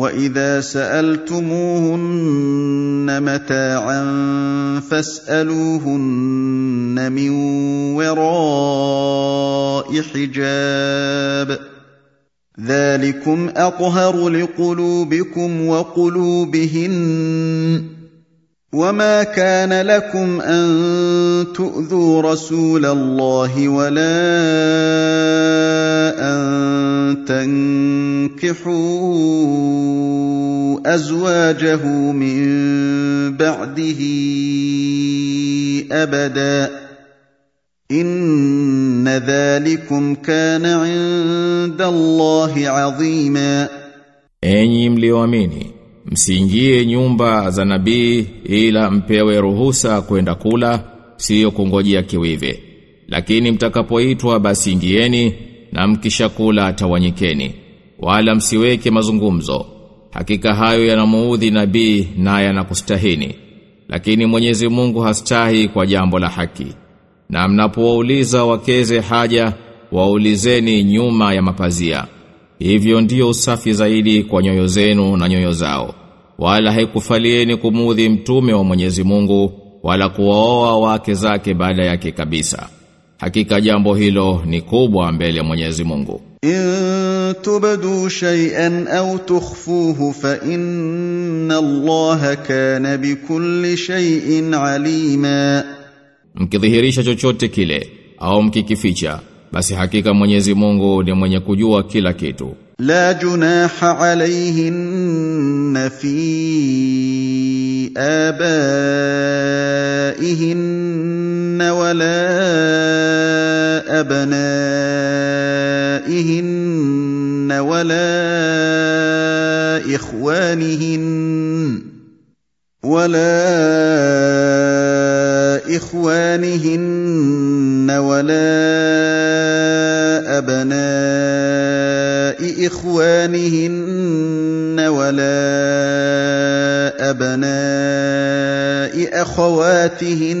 واذا سالتموهن متاعا فاسالوهن من وراء حجاب ذلكم اطهر لقلوبكم وقلوبهن وما كان لكم ان تؤذوا رسول الله ولا تنكحوا ازواجه من بعده ابدا ان ذلكم كان عند الله عظيما Enyi mlioamini, msiingie nyumba za nabii ila mpewe ruhusa kwenda kula, sio kungojea kiwive. Lakini mtakapoitwa basi ingieni na mkishakula tawanyikeni, wala msiweke mazungumzo. Hakika hayo yanamuudhi nabii na yanakustahini. Lakini Mwenyezi Mungu hastahi kwa jambo la haki. Na mnapowauliza wakeze haja, waulizeni nyuma ya mapazia. Hivyo ndiyo usafi zaidi kwa nyoyo zenu na nyoyo zao. Wala haikufalieni kumudhi mtume wa Mwenyezi Mungu wala kuwaoa wake zake baada yake kabisa. Hakika jambo hilo ni kubwa mbele ya Mwenyezi Mungu. In tubdu shay'an au tukhfuhu fa inna Allaha kana bikulli shay'in alima, mkidhihirisha chochote kile au mkikificha, basi hakika Mwenyezi Mungu ni mwenye kujua kila kitu. La junaha alayhin fi abaihin wala أبنائهن ولا إخوانهن ولا إخوانهن ولا أبناء إخوانهن ولا أبناء أخواتهن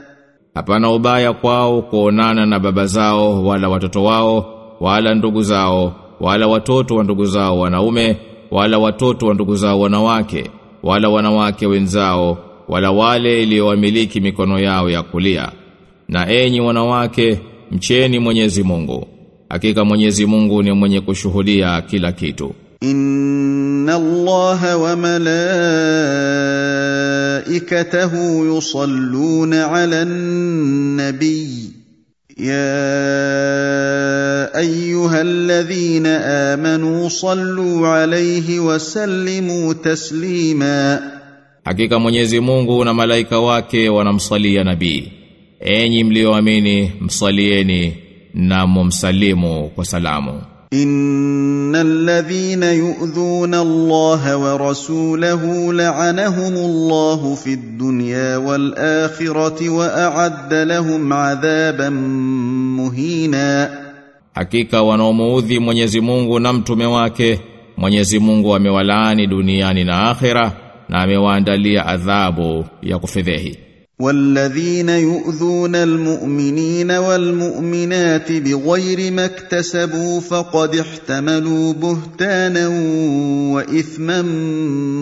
Hapana ubaya kwao kuonana na baba zao wala watoto wao wala ndugu zao wala watoto wa ndugu zao wanaume wala watoto wa ndugu zao wanawake wala wanawake wenzao wala wale iliyowamiliki mikono yao ya kulia. Na enyi wanawake mcheni Mwenyezi Mungu. Hakika Mwenyezi Mungu ni mwenye kushuhudia kila kitu. إن الله وملائكته يصلون على النبي يا أيها الذين آمنوا صلوا عليه وسلموا تسليما Hakika Mwenyezi Mungu na malaika wake wanamsalia nabii. Enyi mlioamini, msalieni na mumsalimu kwa salamu. إن الذين يؤذون الله ورسوله لعنهم الله في الدنيا والآخرة وأعد لهم عذابا مهينا Hakika wanaomuudhi Mwenyezi Mungu na mtume wake, Mwenyezi Mungu amewalaani duniani na akhera na amewaandalia adhabu ya kufedhehi. والذين يؤذون المؤمنين والمؤمنات بغير ما اكتسبوا فقد احتملوا بهتانا وإثما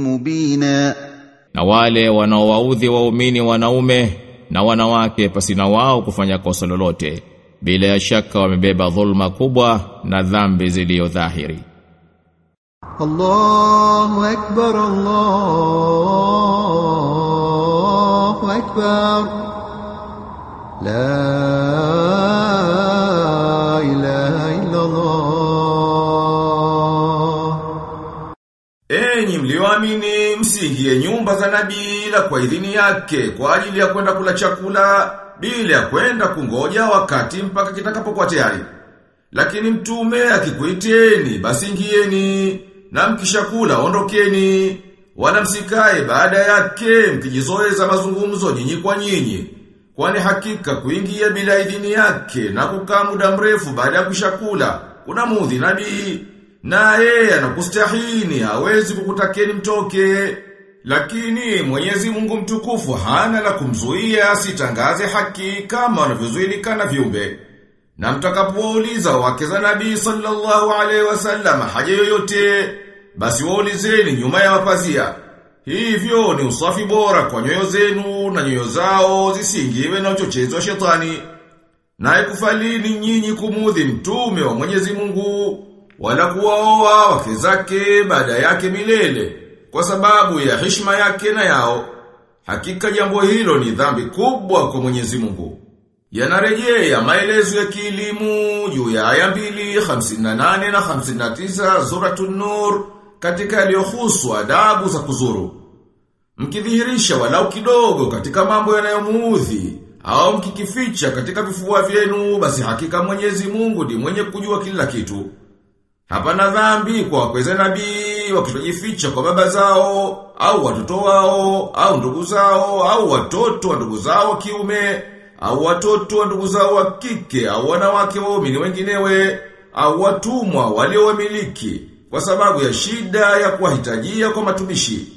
مبينا na wale wanaowaudhi waumini wanaume na wanawake pasina wao kufanya kosa lolote bila ya shaka wamebeba dhulma kubwa na dhambi zilizo dhahiri الله أكبر الله أكبر لا إله إلا الله Enyi mlioamini msiingie nyumba za nabii ila kwa idhini yake kwa ajili ya kwenda kula chakula bila ya kwenda kungoja wakati mpaka kitakapokuwa tayari. Lakini mtume akikuiteni basi ingieni na mkishakula ondokeni wala msikae baada yake mkijizoeza mazungumzo nyinyi kwa nyinyi. Kwani hakika kuingia bila idhini yake na kukaa muda mrefu baada ya kushakula kuna mudhi nabii na yeye anakustahini hawezi kukutakeni mtoke. Lakini Mwenyezi Mungu mtukufu hana la kumzuia asitangaze haki kama wanavyozuilikana viumbe. Na mtakapouliza wake za Nabii sallallahu alaihi wasallam haja yoyote, basi waulizeni nyuma ya mapazia. Hivyo ni usafi bora kwa nyoyo zenu na nyoyo zao zisingiwe na uchochezi wa shetani. Na ikufalini nyinyi kumudhi mtume wa Mwenyezi Mungu wala kuwaoa wake zake baada yake milele kwa sababu ya heshima yake na yao. Hakika jambo hilo ni dhambi kubwa kwa Mwenyezi Mungu. Yanarejea maelezo ya kielimu juu ya aya mbili, 58 na 59 Suratul Nur katika yaliyohusu adabu za kuzuru. Mkidhihirisha walau kidogo katika mambo yanayomuudhi au mkikificha katika vifua vyenu basi hakika Mwenyezi Mungu ni mwenye kujua kila kitu. Hapana dhambi kwa wakweza nabii wakitojificha kwa baba zao au watoto wao au ndugu zao au watoto wa ndugu zao kiume au watoto wa ndugu zao wa kike au wanawake waumini wenginewe au watumwa waliowamiliki kwa sababu ya shida ya kuwahitajia kwa matumishi.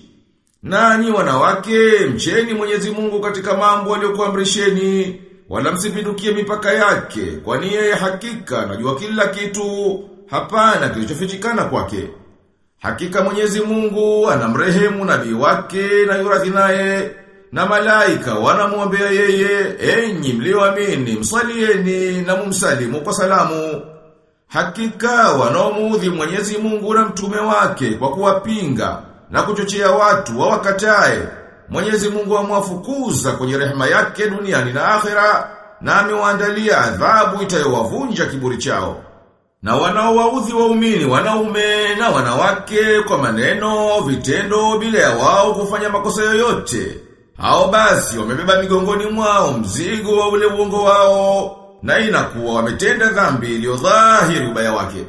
Nanyi wanawake mcheni Mwenyezi Mungu katika mambo aliyokuamrisheni wala msipindukie mipaka yake kwani yeye hakika anajua kila kitu hapana kilichofichikana kwake. Hakika Mwenyezi Mungu anamrehemu nabii wake na yuradhi naye na malaika wanamwombea yeye enyi mlioamini msalieni na mumsalimu kwa salamu. Hakika wanaomuudhi Mwenyezi Mungu na mtume wake kwa kuwapinga na kuchochea watu wawakatae. Mwenyezi Mungu amwafukuza kwenye rehema yake duniani na akhera na amewaandalia adhabu itayowavunja kiburi chao. Na wanaowaudhi waumini wanaume na wanawake kwa maneno, vitendo bila ya wao kufanya makosa yoyote. Hao basi wamebeba migongoni mwao mzigo wa ule uongo wao na inakuwa wametenda dhambi iliyo dhahiri ubaya wake.